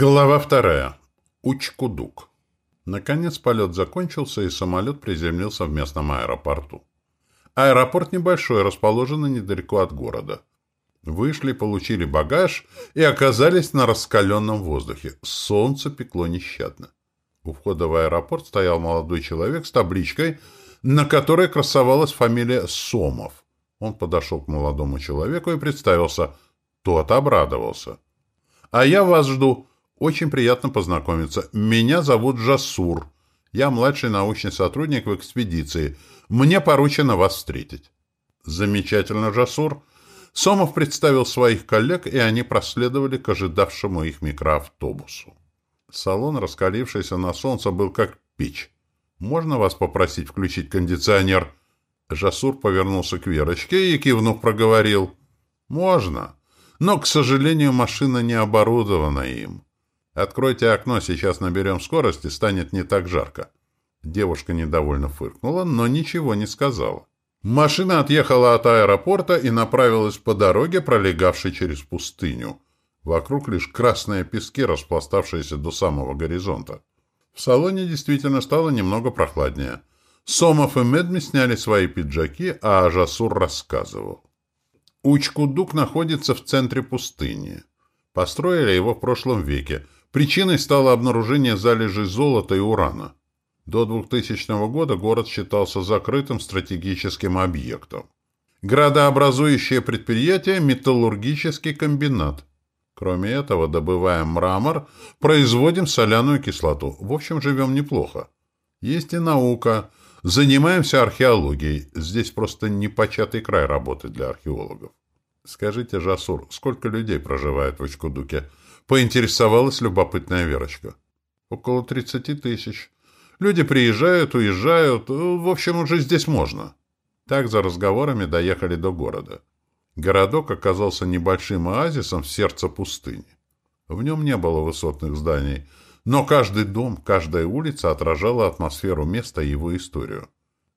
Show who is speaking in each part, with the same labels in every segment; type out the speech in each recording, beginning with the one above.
Speaker 1: Глава вторая. Учкудук. Наконец полет закончился, и самолет приземлился в местном аэропорту. Аэропорт небольшой, расположенный недалеко от города. Вышли, получили багаж и оказались на раскаленном воздухе. Солнце пекло нещадно. У входа в аэропорт стоял молодой человек с табличкой, на которой красовалась фамилия Сомов. Он подошел к молодому человеку и представился. Тот обрадовался. «А я вас жду», очень приятно познакомиться. Меня зовут Жасур. Я младший научный сотрудник в экспедиции. Мне поручено вас встретить. Замечательно, Жасур. Сомов представил своих коллег, и они проследовали к ожидавшему их микроавтобусу. Салон, раскалившийся на солнце, был как печь. «Можно вас попросить включить кондиционер?» Жасур повернулся к Верочке и, кивнув, проговорил. «Можно, но, к сожалению, машина не оборудована им». «Откройте окно, сейчас наберем скорость и станет не так жарко». Девушка недовольно фыркнула, но ничего не сказала. Машина отъехала от аэропорта и направилась по дороге, пролегавшей через пустыню. Вокруг лишь красные пески, распластавшиеся до самого горизонта. В салоне действительно стало немного прохладнее. Сомов и Медми сняли свои пиджаки, а Ажасур рассказывал. Учкудук находится в центре пустыни. Построили его в прошлом веке – Причиной стало обнаружение залежей золота и урана. До 2000 года город считался закрытым стратегическим объектом. Градообразующее предприятие – металлургический комбинат. Кроме этого, добываем мрамор, производим соляную кислоту. В общем, живем неплохо. Есть и наука. Занимаемся археологией. Здесь просто непочатый край работы для археологов. Скажите, Жасур, сколько людей проживает в Очкудуке? Поинтересовалась любопытная Верочка. Около тридцати тысяч. Люди приезжают, уезжают. В общем, уже здесь можно. Так за разговорами доехали до города. Городок оказался небольшим оазисом в сердце пустыни. В нем не было высотных зданий, но каждый дом, каждая улица отражала атмосферу места и его историю.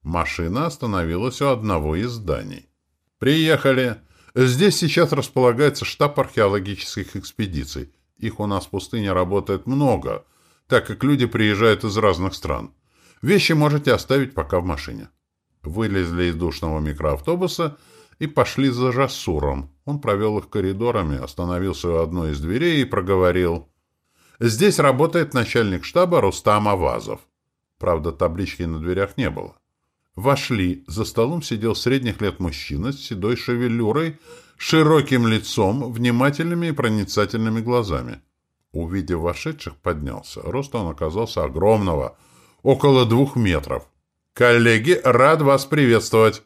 Speaker 1: Машина остановилась у одного из зданий. «Приехали! Здесь сейчас располагается штаб археологических экспедиций. Их у нас в пустыне работает много, так как люди приезжают из разных стран. Вещи можете оставить пока в машине. Вылезли из душного микроавтобуса и пошли за Жасуром. Он провел их коридорами, остановился у одной из дверей и проговорил. «Здесь работает начальник штаба Рустам Авазов». Правда, таблички на дверях не было. Вошли. За столом сидел средних лет мужчина с седой шевелюрой, широким лицом, внимательными и проницательными глазами. Увидев вошедших, поднялся. Рост он оказался огромного, около двух метров. «Коллеги, рад вас приветствовать!»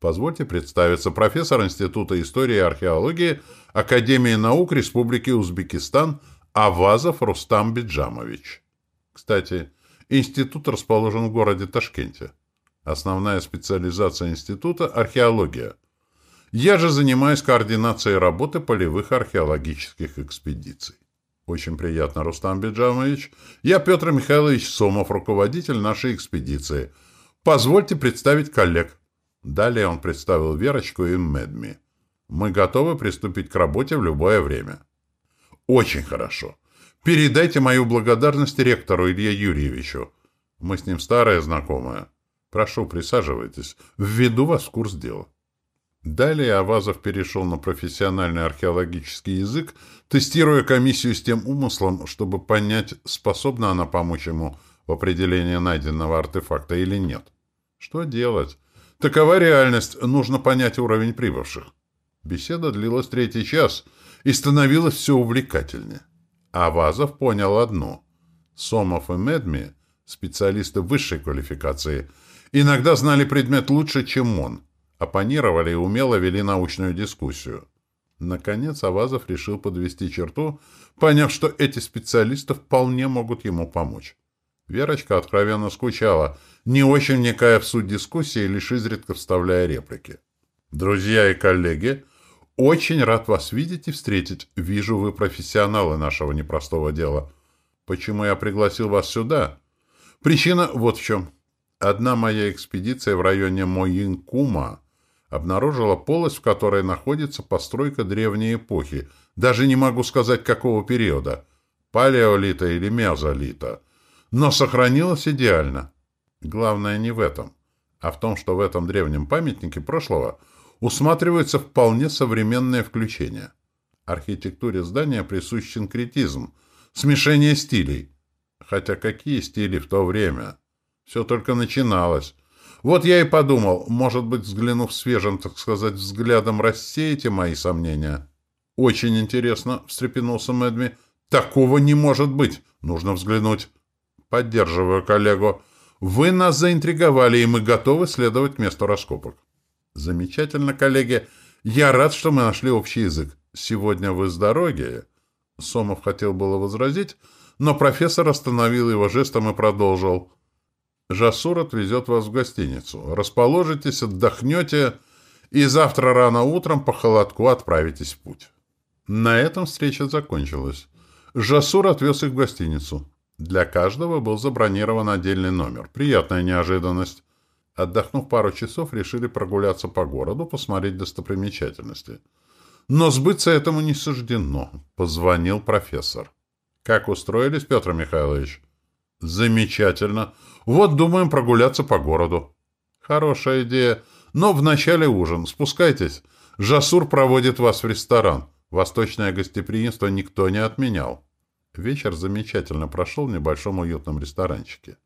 Speaker 1: Позвольте представиться, профессор Института истории и археологии Академии наук Республики Узбекистан Авазов Рустам Биджамович. Кстати, институт расположен в городе Ташкенте. Основная специализация института – археология – я же занимаюсь координацией работы полевых археологических экспедиций. Очень приятно, Рустам Беджамович. Я Петр Михайлович Сомов, руководитель нашей экспедиции. Позвольте представить коллег. Далее он представил Верочку и Медми. Мы готовы приступить к работе в любое время. Очень хорошо. Передайте мою благодарность ректору Илье Юрьевичу. Мы с ним старые знакомые. Прошу, присаживайтесь. Введу вас в курс дела. Далее Авазов перешел на профессиональный археологический язык, тестируя комиссию с тем умыслом, чтобы понять, способна она помочь ему в определении найденного артефакта или нет. Что делать? Такова реальность, нужно понять уровень прибывших. Беседа длилась третий час и становилась все увлекательнее. Авазов понял одно. Сомов и Медми, специалисты высшей квалификации, иногда знали предмет лучше, чем он – оппонировали и умело вели научную дискуссию. Наконец Авазов решил подвести черту, поняв, что эти специалисты вполне могут ему помочь. Верочка откровенно скучала, не очень вникая в суть дискуссии, лишь изредка вставляя реплики. «Друзья и коллеги, очень рад вас видеть и встретить. Вижу, вы профессионалы нашего непростого дела. Почему я пригласил вас сюда? Причина вот в чем. Одна моя экспедиция в районе Моинкума обнаружила полость, в которой находится постройка древней эпохи. Даже не могу сказать, какого периода. палеолита или мезолита, но сохранилась идеально. Главное не в этом, а в том, что в этом древнем памятнике прошлого усматривается вполне современное включение. Архитектуре здания присущ синкретизм, смешение стилей. Хотя какие стили в то время? Все только начиналось. Вот я и подумал, может быть, взглянув свежим, так сказать, взглядом, рассеете мои сомнения. Очень интересно, встрепенулся Мэдми. Такого не может быть. Нужно взглянуть. Поддерживаю коллегу. Вы нас заинтриговали, и мы готовы следовать месту раскопок. Замечательно, коллеги. Я рад, что мы нашли общий язык. Сегодня вы с дороги. Сомов хотел было возразить, но профессор остановил его жестом и продолжил. Жасур отвезет вас в гостиницу. Расположитесь, отдохнете, и завтра рано утром по холодку отправитесь в путь. На этом встреча закончилась. Жасур отвез их в гостиницу. Для каждого был забронирован отдельный номер. Приятная неожиданность. Отдохнув пару часов, решили прогуляться по городу, посмотреть достопримечательности. Но сбыться этому не суждено. Позвонил профессор. «Как устроились, Петр Михайлович?» «Замечательно. Вот думаем прогуляться по городу». «Хорошая идея. Но вначале ужин. Спускайтесь. Жасур проводит вас в ресторан. Восточное гостеприимство никто не отменял». Вечер замечательно прошел в небольшом уютном ресторанчике.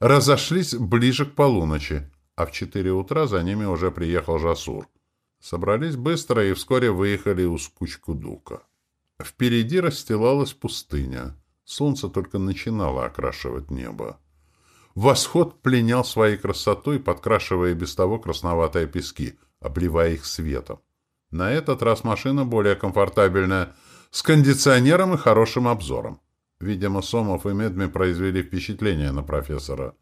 Speaker 1: Разошлись ближе к полуночи, а в четыре утра за ними уже приехал Жасур. Собрались быстро и вскоре выехали у Скучкудука. Впереди расстилалась пустыня. Солнце только начинало окрашивать небо. Восход пленял своей красотой, подкрашивая без того красноватые пески, обливая их светом. На этот раз машина более комфортабельная, с кондиционером и хорошим обзором. Видимо, Сомов и Медми произвели впечатление на профессора.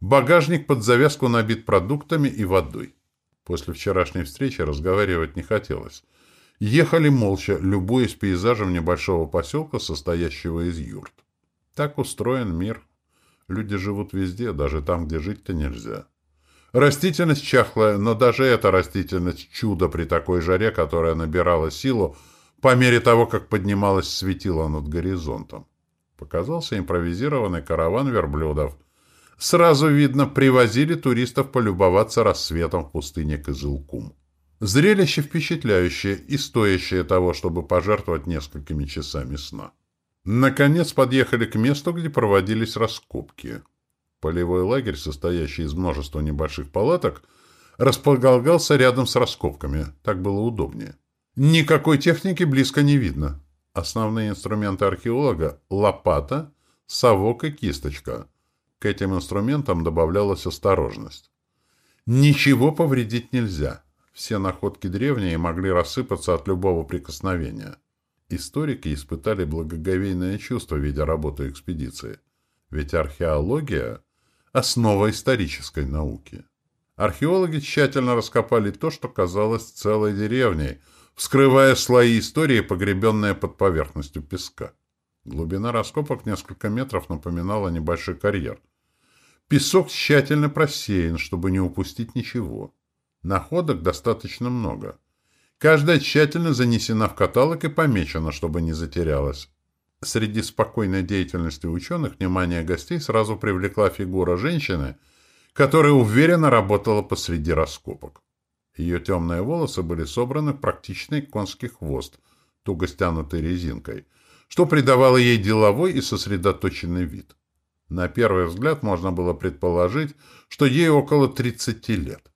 Speaker 1: Багажник под завязку набит продуктами и водой. После вчерашней встречи разговаривать не хотелось. Ехали молча, любуясь пейзажем небольшого поселка, состоящего из юрт. Так устроен мир. Люди живут везде, даже там, где жить-то нельзя. Растительность чахлая, но даже эта растительность — чудо при такой жаре, которая набирала силу по мере того, как поднималось светило над горизонтом. Показался импровизированный караван верблюдов. Сразу видно, привозили туристов полюбоваться рассветом в пустыне Кызылкум. Зрелище впечатляющее и стоящее того, чтобы пожертвовать несколькими часами сна. Наконец подъехали к месту, где проводились раскопки. Полевой лагерь, состоящий из множества небольших палаток, располагался рядом с раскопками. Так было удобнее. Никакой техники близко не видно. Основные инструменты археолога – лопата, совок и кисточка. К этим инструментам добавлялась осторожность. Ничего повредить нельзя. Все находки древние могли рассыпаться от любого прикосновения. Историки испытали благоговейное чувство, видя работу экспедиции. Ведь археология – основа исторической науки. Археологи тщательно раскопали то, что казалось целой деревней, вскрывая слои истории, погребенные под поверхностью песка. Глубина раскопок несколько метров напоминала небольшой карьер. Песок тщательно просеян, чтобы не упустить ничего. Находок достаточно много. Каждая тщательно занесена в каталог и помечена, чтобы не затерялась. Среди спокойной деятельности ученых внимание гостей сразу привлекла фигура женщины, которая уверенно работала посреди раскопок. Ее темные волосы были собраны в практичный конский хвост, туго стянутый резинкой, что придавало ей деловой и сосредоточенный вид. На первый взгляд можно было предположить, что ей около 30 лет.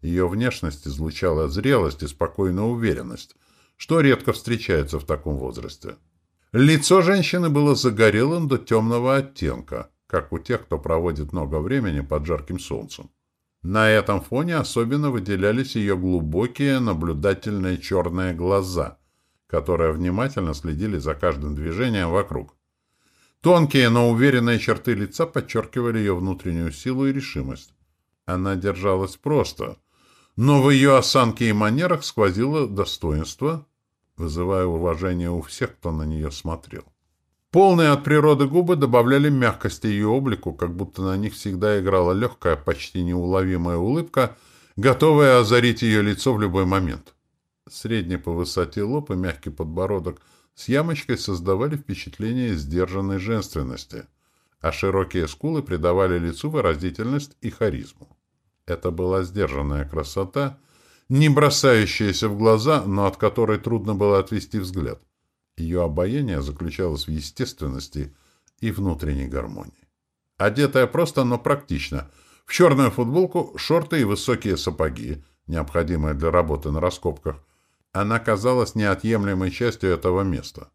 Speaker 1: Ее внешность излучала зрелость и спокойную уверенность, что редко встречается в таком возрасте. Лицо женщины было загорелым до темного оттенка, как у тех, кто проводит много времени под жарким солнцем. На этом фоне особенно выделялись ее глубокие, наблюдательные черные глаза, которые внимательно следили за каждым движением вокруг. Тонкие, но уверенные черты лица подчеркивали ее внутреннюю силу и решимость. Она держалась просто – но в ее осанке и манерах сквозило достоинство, вызывая уважение у всех, кто на нее смотрел. Полные от природы губы добавляли мягкости ее облику, как будто на них всегда играла легкая, почти неуловимая улыбка, готовая озарить ее лицо в любой момент. Средний по высоте лоб и мягкий подбородок с ямочкой создавали впечатление сдержанной женственности, а широкие скулы придавали лицу выразительность и харизму. Это была сдержанная красота, не бросающаяся в глаза, но от которой трудно было отвести взгляд. Ее обаяние заключалось в естественности и внутренней гармонии. Одетая просто, но практично. В черную футболку, шорты и высокие сапоги, необходимые для работы на раскопках, она казалась неотъемлемой частью этого места.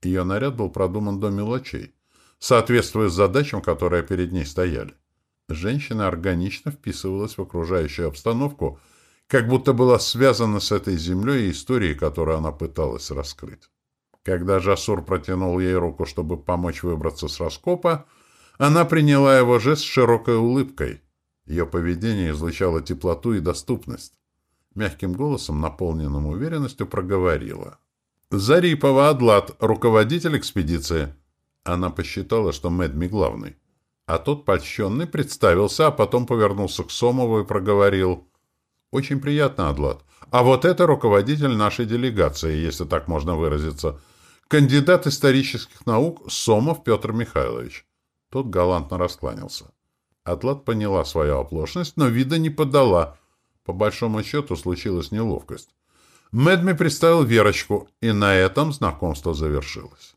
Speaker 1: Ее наряд был продуман до мелочей, соответствуя задачам, которые перед ней стояли. Женщина органично вписывалась в окружающую обстановку, как будто была связана с этой землей и историей, которую она пыталась раскрыть. Когда Жасур протянул ей руку, чтобы помочь выбраться с раскопа, она приняла его жест с широкой улыбкой. Ее поведение излучало теплоту и доступность. Мягким голосом, наполненным уверенностью, проговорила. «Зарипова Адлат, руководитель экспедиции». Она посчитала, что Мэдми главный. А тот, польщенный, представился, а потом повернулся к Сомову и проговорил. «Очень приятно, Адлат. А вот это руководитель нашей делегации, если так можно выразиться. Кандидат исторических наук Сомов Петр Михайлович». Тот галантно раскланялся. Атлат поняла свою оплошность, но вида не подала. По большому счету случилась неловкость. Мэдми представил Верочку, и на этом знакомство завершилось.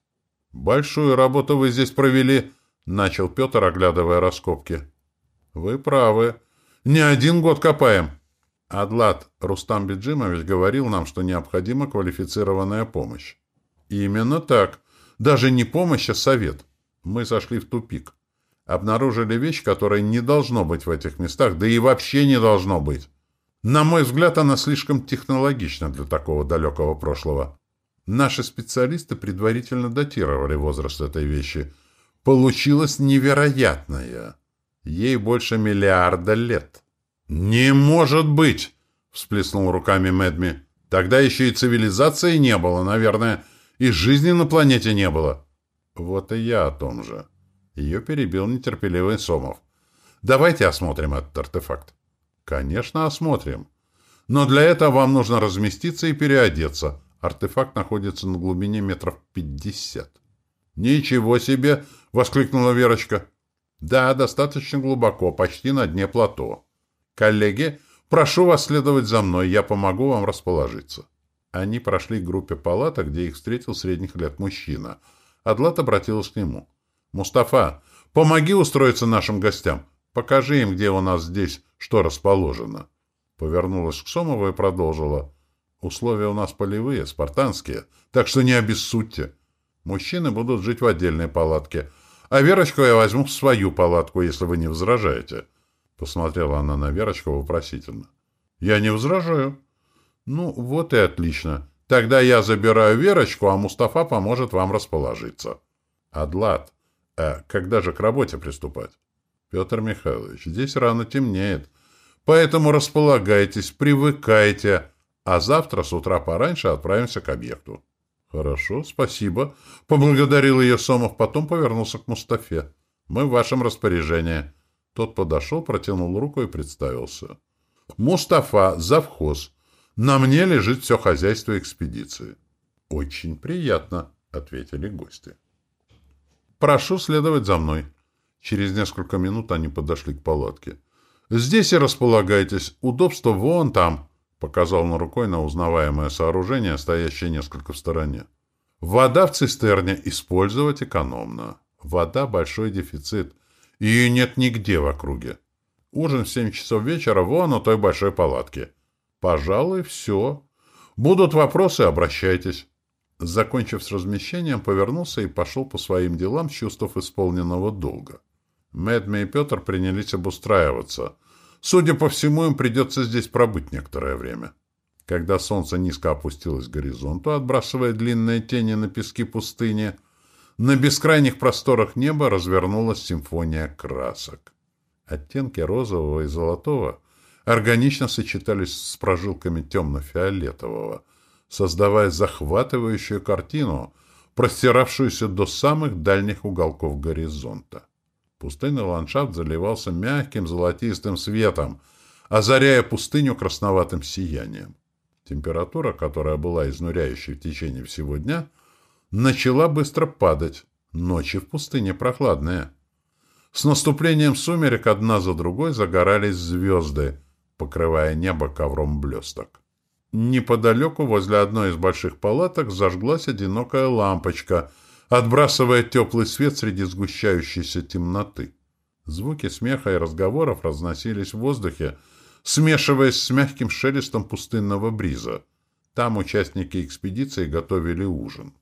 Speaker 1: «Большую работу вы здесь провели», — начал Петр, оглядывая раскопки. «Вы правы. Не один год копаем». Адлат Рустам Беджимович говорил нам, что необходима квалифицированная помощь. Именно так. Даже не помощь, а совет. Мы сошли в тупик. Обнаружили вещь, которой не должно быть в этих местах, да и вообще не должно быть. На мой взгляд, она слишком технологична для такого далекого прошлого. Наши специалисты предварительно датировали возраст этой вещи – получилось невероятное. Ей больше миллиарда лет. «Не может быть!» — всплеснул руками Мэдми. «Тогда еще и цивилизации не было, наверное, и жизни на планете не было». «Вот и я о том же». Ее перебил нетерпеливый Сомов. «Давайте осмотрим этот артефакт». «Конечно, осмотрим. Но для этого вам нужно разместиться и переодеться. Артефакт находится на глубине метров пятьдесят». «Ничего себе!» — воскликнула Верочка. «Да, достаточно глубоко, почти на дне плато. Коллеги, прошу вас следовать за мной, я помогу вам расположиться». Они прошли к группе палаток, где их встретил средних лет мужчина. Адлат обратилась к нему. «Мустафа, помоги устроиться нашим гостям. Покажи им, где у нас здесь что расположено». Повернулась к Сомову и продолжила. «Условия у нас полевые, спартанские, так что не обессудьте». Мужчины будут жить в отдельной палатке, а Верочку я возьму в свою палатку, если вы не возражаете. Посмотрела она на Верочку вопросительно. Я не возражаю. Ну, вот и отлично. Тогда я забираю Верочку, а Мустафа поможет вам расположиться. Адлат, а когда же к работе приступать? Петр Михайлович, здесь рано темнеет. Поэтому располагайтесь, привыкайте, а завтра с утра пораньше отправимся к объекту. «Хорошо, спасибо», — поблагодарил ее Сомов, потом повернулся к Мустафе. «Мы в вашем распоряжении». Тот подошел, протянул руку и представился. «Мустафа, завхоз. На мне лежит все хозяйство экспедиции». «Очень приятно», — ответили гости. «Прошу следовать за мной». Через несколько минут они подошли к палатке. «Здесь и располагайтесь. Удобство вон там». Показал на рукой на узнаваемое сооружение, стоящее несколько в стороне. Вода в цистерне использовать экономно. Вода – большой дефицит. Ее нет нигде в округе. Ужин в семь часов вечера вон у той большой палатки. Пожалуй, все. Будут вопросы – обращайтесь. Закончив с размещением, повернулся и пошел по своим делам чувствов исполненного долга. Мэдми и Петр принялись обустраиваться – Судя по всему, им придется здесь пробыть некоторое время. Когда солнце низко опустилось к горизонту, отбрасывая длинные тени на пески пустыни, на бескрайних просторах неба развернулась симфония красок. Оттенки розового и золотого органично сочетались с прожилками темно-фиолетового, создавая захватывающую картину, простиравшуюся до самых дальних уголков горизонта. Пустынный ландшафт заливался мягким золотистым светом, озаряя пустыню красноватым сиянием. Температура, которая была изнуряющей в течение всего дня, начала быстро падать. Ночи в пустыне прохладные. С наступлением сумерек одна за другой загорались звезды, покрывая небо ковром блесток. Неподалеку, возле одной из больших палаток, зажглась одинокая лампочка, отбрасывая теплый свет среди сгущающейся темноты. Звуки смеха и разговоров разносились в воздухе, смешиваясь с мягким шелестом пустынного бриза. Там участники экспедиции готовили ужин.